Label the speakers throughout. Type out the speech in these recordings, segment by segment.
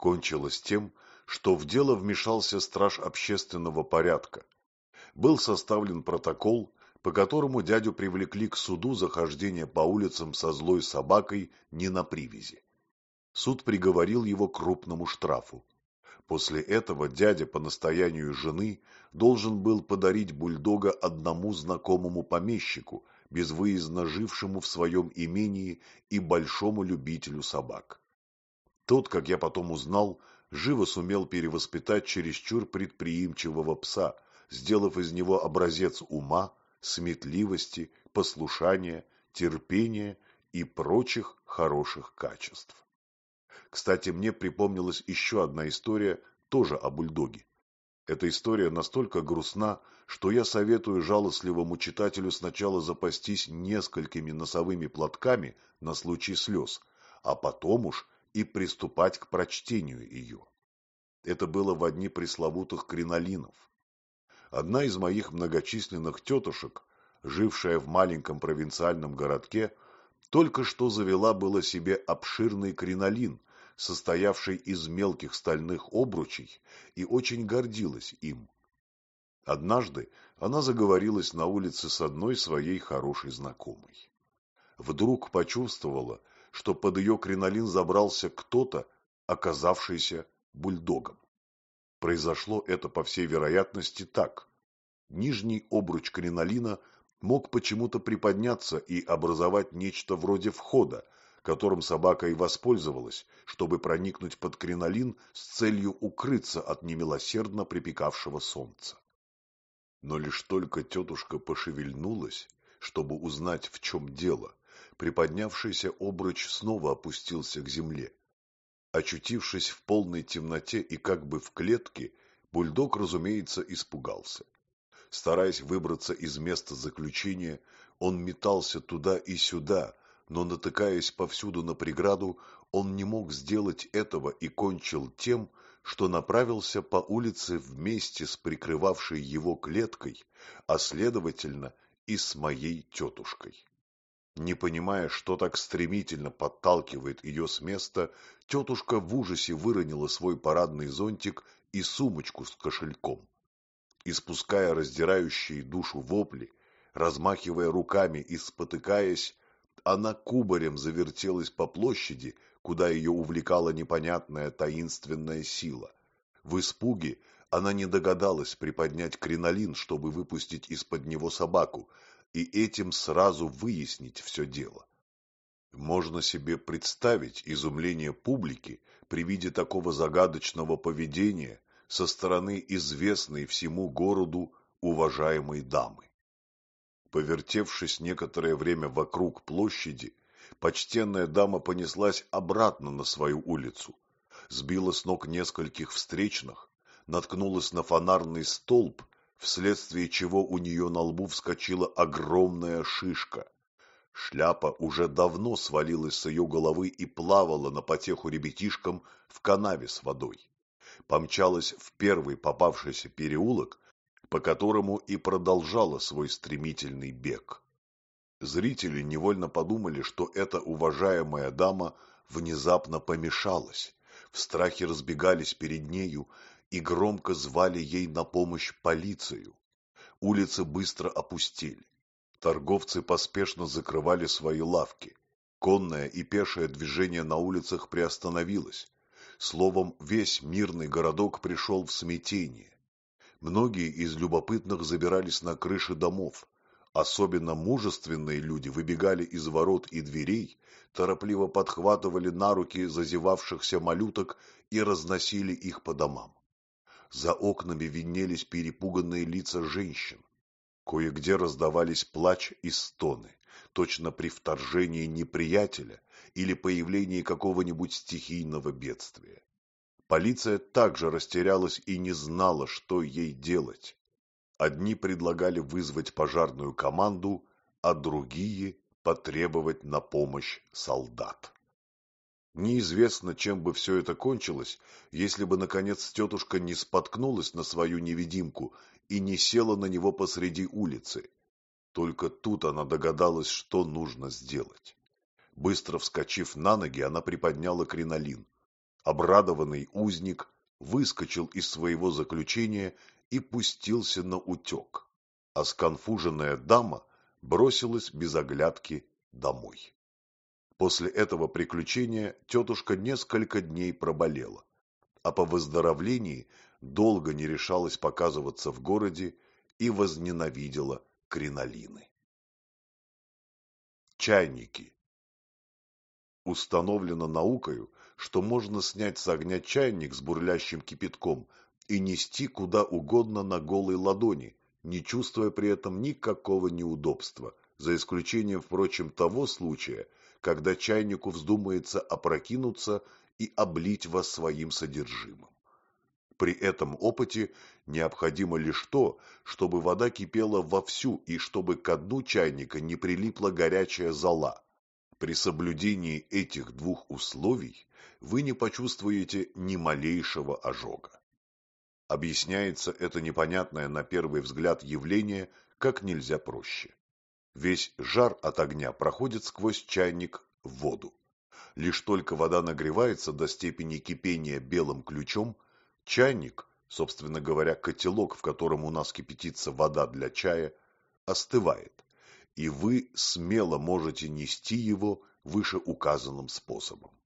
Speaker 1: Кончилось тем, что в дело вмешался страж общественного порядка. Был составлен протокол, по которому дядю привлекли к суду за хождение по улицам со злой собакой не на привязи. Суд приговорил его к крупному штрафу. После этого дядя по настоянию жены должен был подарить бульдога одному знакомому помещику, безвыездно жившему в своем имении и большому любителю собак. Тот, как я потом узнал, живо сумел перевоспитать чересчур предприимчивого пса, сделав из него образец ума, сметливости, послушания, терпения и прочих хороших качеств. Кстати, мне припомнилась еще одна история, тоже о бульдоге. Эта история настолько грустна, что я советую жалостливому читателю сначала запастись несколькими носовыми платками на случай слез, а потом уж и приступать к прочтению ее. Это было в одни пресловутых кринолинов. Одна из моих многочисленных тетушек, жившая в маленьком провинциальном городке, только что завела было себе обширный кринолин, состоявший из мелких стальных обручей, и очень гордилась им. Однажды она заговорилась на улице с одной своей хорошей знакомой. Вдруг почувствовала, что под ее кринолин забрался кто-то, оказавшийся бульдогом. Произошло это, по всей вероятности, так. Нижний обруч кринолина мог почему-то приподняться и образовать нечто вроде входа, которым собака и воспользовалась, чтобы проникнуть под кринолин с целью укрыться от немилосердно припекавшего солнца. Но лишь только тетушка пошевельнулась, чтобы узнать, в чем дело, приподнявшийся обруч снова опустился к земле. Очутившись в полной темноте и как бы в клетке, бульдог, разумеется, испугался. Стараясь выбраться из места заключения, он метался туда и сюда, но, натыкаясь повсюду на преграду, он не мог сделать этого и кончил тем, что направился по улице вместе с прикрывавшей его клеткой, а следовательно и с моей тетушкой. Не понимая, что так стремительно подталкивает ее с места, тетушка в ужасе выронила свой парадный зонтик и сумочку с кошельком. Испуская раздирающие душу вопли, размахивая руками и спотыкаясь, она кубарем завертелась по площади, куда ее увлекала непонятная таинственная сила. В испуге она не догадалась приподнять кринолин, чтобы выпустить из-под него собаку, и этим сразу выяснить все дело. Можно себе представить изумление публики при виде такого загадочного поведения со стороны известной всему городу уважаемой дамы. Повертевшись некоторое время вокруг площади, почтенная дама понеслась обратно на свою улицу, сбила с ног нескольких встречных, наткнулась на фонарный столб, вследствие чего у нее на лбу вскочила огромная шишка. Шляпа уже давно свалилась с ее головы и плавала на потеху ребятишкам в канаве с водой. Помчалась в первый попавшийся переулок, по которому и продолжала свой стремительный бег. Зрители невольно подумали, что эта уважаемая дама внезапно помешалась, в страхе разбегались перед нею и громко звали ей на помощь полицию. Улицы быстро опустели. Торговцы поспешно закрывали свои лавки. Конное и пешее движение на улицах приостановилось. Словом, весь мирный городок пришел в смятение. Многие из любопытных забирались на крыши домов. Особенно мужественные люди выбегали из ворот и дверей, торопливо подхватывали на руки зазевавшихся малюток и разносили их по домам. За окнами виднелись перепуганные лица женщин. Кое-где раздавались плач и стоны, точно при вторжении неприятеля или появлении какого-нибудь стихийного бедствия. Полиция также растерялась и не знала, что ей делать. Одни предлагали вызвать пожарную команду, а другие потребовать на помощь солдат. Неизвестно, чем бы все это кончилось, если бы, наконец, тетушка не споткнулась на свою невидимку и не села на него посреди улицы. Только тут она догадалась, что нужно сделать. Быстро вскочив на ноги, она приподняла кринолин. Обрадованный узник выскочил из своего заключения и пустился на утек, а сконфуженная дама бросилась без оглядки домой. После этого приключения тетушка несколько дней проболела, а по выздоровлении долго не решалась показываться в городе и возненавидела кринолины. Чайники Установлено наукою, что можно снять с огня чайник с бурлящим кипятком и нести куда угодно на голой ладони, не чувствуя при этом никакого неудобства, за исключением, впрочем, того случая, когда чайнику вздумается опрокинуться и облить вас своим содержимым. При этом опыте необходимо лишь то, чтобы вода кипела вовсю и чтобы к дну чайника не прилипла горячая зола. При соблюдении этих двух условий вы не почувствуете ни малейшего ожога. Объясняется это непонятное на первый взгляд явление как нельзя проще. Весь жар от огня проходит сквозь чайник в воду. Лишь только вода нагревается до степени кипения белым ключом, чайник, собственно говоря, котелок, в котором у нас кипятится вода для чая, остывает и вы смело можете нести его вышеуказанным способом.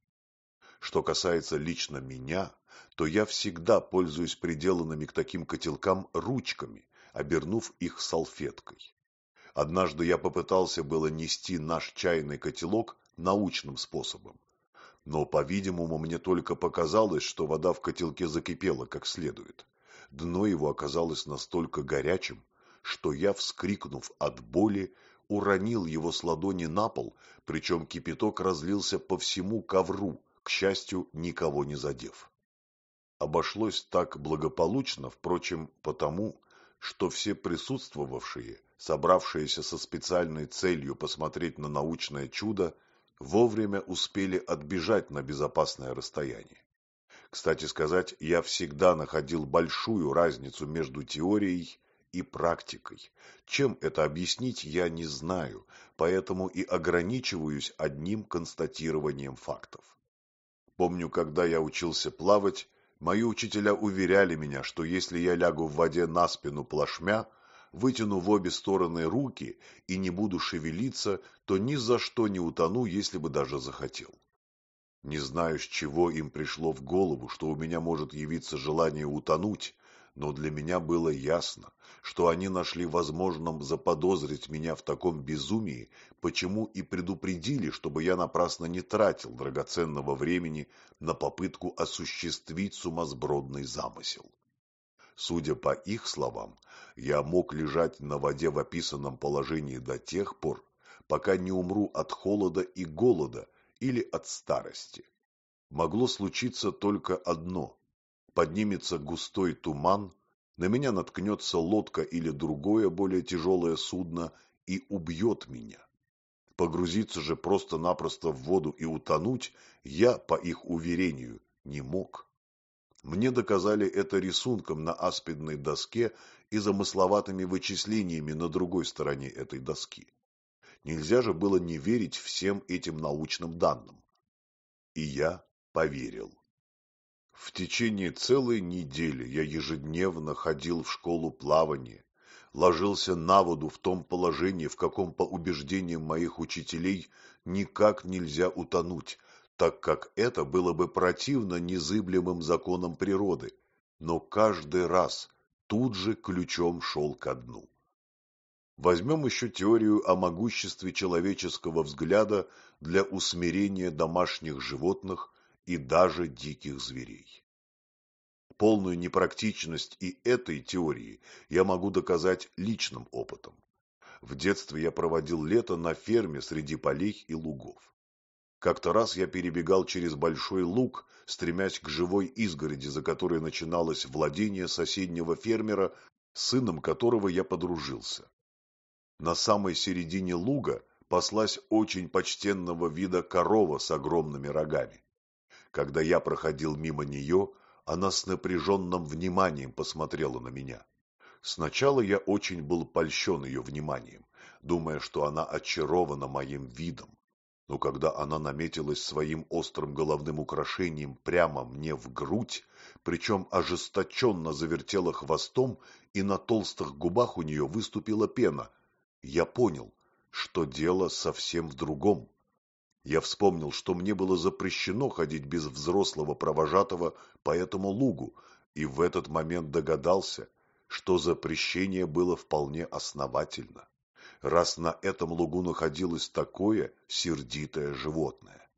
Speaker 1: Что касается лично меня, то я всегда пользуюсь приделанными к таким котелкам ручками, обернув их салфеткой. Однажды я попытался было нести наш чайный котелок научным способом. Но, по-видимому, мне только показалось, что вода в котелке закипела как следует. Дно его оказалось настолько горячим, что я, вскрикнув от боли, уронил его с ладони на пол, причем кипяток разлился по всему ковру, к счастью, никого не задев. Обошлось так благополучно, впрочем, потому, что все присутствовавшие, собравшиеся со специальной целью посмотреть на научное чудо, вовремя успели отбежать на безопасное расстояние. Кстати сказать, я всегда находил большую разницу между теорией и практикой. Чем это объяснить, я не знаю, поэтому и ограничиваюсь одним констатированием фактов. Помню, когда я учился плавать, мои учителя уверяли меня, что если я лягу в воде на спину плашмя, вытяну в обе стороны руки и не буду шевелиться, то ни за что не утону, если бы даже захотел. Не знаю, с чего им пришло в голову, что у меня может явиться желание утонуть, но для меня было ясно, что они нашли возможным заподозрить меня в таком безумии, почему и предупредили, чтобы я напрасно не тратил драгоценного времени на попытку осуществить сумасбродный замысел. Судя по их словам, я мог лежать на воде в описанном положении до тех пор, пока не умру от холода и голода или от старости. Могло случиться только одно поднимется густой туман, на меня наткнется лодка или другое более тяжелое судно и убьет меня. Погрузиться же просто-напросто в воду и утонуть я, по их уверению, не мог. Мне доказали это рисунком на аспидной доске и замысловатыми вычислениями на другой стороне этой доски. Нельзя же было не верить всем этим научным данным. И я поверил. В течение целой недели я ежедневно ходил в школу плавания, ложился на воду в том положении, в каком, по убеждениям моих учителей, никак нельзя утонуть, так как это было бы противно незыблемым законам природы, но каждый раз тут же ключом шел ко дну. Возьмем еще теорию о могуществе человеческого взгляда для усмирения домашних животных и даже диких зверей. Полную непрактичность и этой теории я могу доказать личным опытом. В детстве я проводил лето на ферме среди полей и лугов. Как-то раз я перебегал через большой луг, стремясь к живой изгороди, за которой начиналось владение соседнего фермера, сыном которого я подружился. На самой середине луга паслась очень почтенного вида корова с огромными рогами. Когда я проходил мимо нее, она с напряженным вниманием посмотрела на меня. Сначала я очень был польщен ее вниманием, думая, что она очарована моим видом. но когда она наметилась своим острым головным украшением прямо мне в грудь, причем ожесточенно завертела хвостом, и на толстых губах у нее выступила пена, я понял, что дело совсем в другом. Я вспомнил, что мне было запрещено ходить без взрослого провожатого по этому лугу, и в этот момент догадался, что запрещение было вполне основательно раз на этом лугу находилось такое сердитое животное.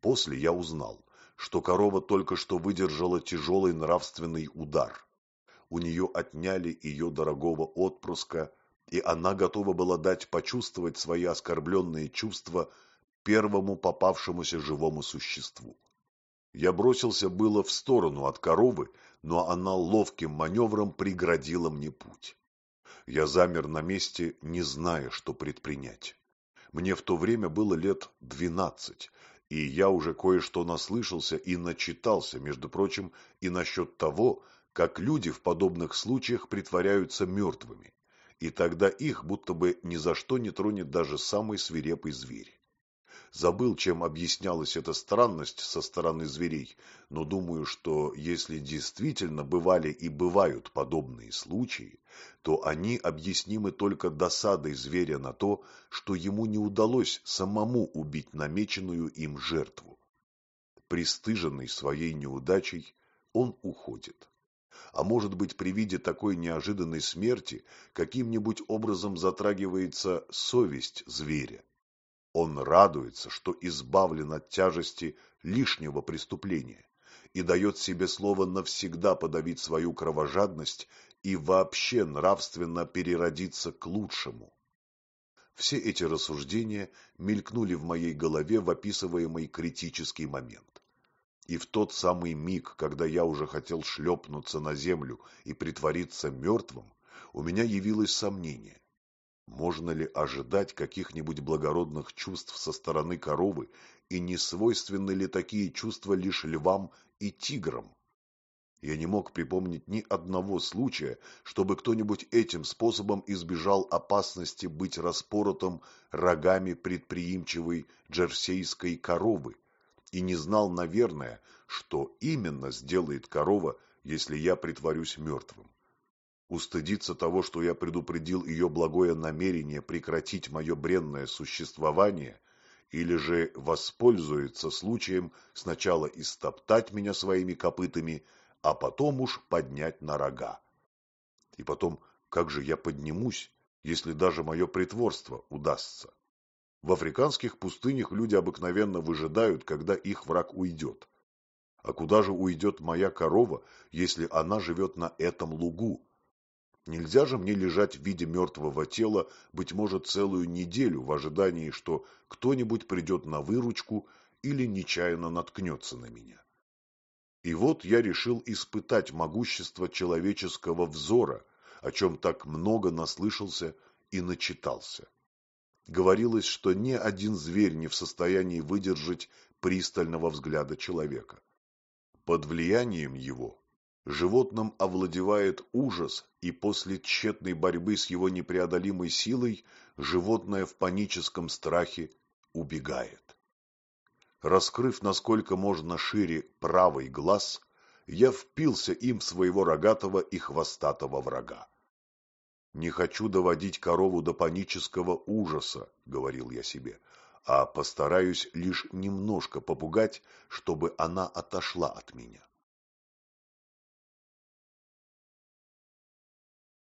Speaker 1: После я узнал, что корова только что выдержала тяжелый нравственный удар. У нее отняли ее дорогого отпрыска, и она готова была дать почувствовать свои оскорбленные чувства первому попавшемуся живому существу. Я бросился было в сторону от коровы, но она ловким маневром преградила мне путь. Я замер на месте, не зная, что предпринять. Мне в то время было лет двенадцать, и я уже кое-что наслышался и начитался, между прочим, и насчет того, как люди в подобных случаях притворяются мертвыми, и тогда их будто бы ни за что не тронет даже самый свирепый зверь. Забыл, чем объяснялась эта странность со стороны зверей, но думаю, что если действительно бывали и бывают подобные случаи, то они объяснимы только досадой зверя на то, что ему не удалось самому убить намеченную им жертву. Пристыженный своей неудачей, он уходит. А может быть, при виде такой неожиданной смерти каким-нибудь образом затрагивается совесть зверя. Он радуется, что избавлен от тяжести лишнего преступления и дает себе слово навсегда подавить свою кровожадность и вообще нравственно переродиться к лучшему. Все эти рассуждения мелькнули в моей голове в описываемый критический момент. И в тот самый миг, когда я уже хотел шлепнуться на землю и притвориться мертвым, у меня явилось сомнение, можно ли ожидать каких-нибудь благородных чувств со стороны коровы, и не свойственны ли такие чувства лишь львам и тиграм? Я не мог припомнить ни одного случая, чтобы кто-нибудь этим способом избежал опасности быть распоротым рогами предприимчивой джерсейской коровы, и не знал, наверное, что именно сделает корова, если я притворюсь мертвым устыдиться того, что я предупредил ее благое намерение прекратить мое бренное существование, или же воспользуется случаем сначала истоптать меня своими копытами, а потом уж поднять на рога. И потом, как же я поднимусь, если даже мое притворство удастся? В африканских пустынях люди обыкновенно выжидают, когда их враг уйдет. А куда же уйдет моя корова, если она живет на этом лугу, Нельзя же мне лежать в виде мертвого тела, быть может, целую неделю в ожидании, что кто-нибудь придет на выручку или нечаянно наткнется на меня. И вот я решил испытать могущество человеческого взора, о чем так много наслышался и начитался. Говорилось, что ни один зверь не в состоянии выдержать пристального взгляда человека. Под влиянием его животным овладевает ужас, и после тщетной борьбы с его непреодолимой силой животное в паническом страхе убегает. Раскрыв насколько можно шире правый глаз, я впился им в своего рогатого и хвостатого врага. «Не хочу доводить корову до панического ужаса», — говорил я себе, «а постараюсь лишь немножко попугать, чтобы она отошла от меня».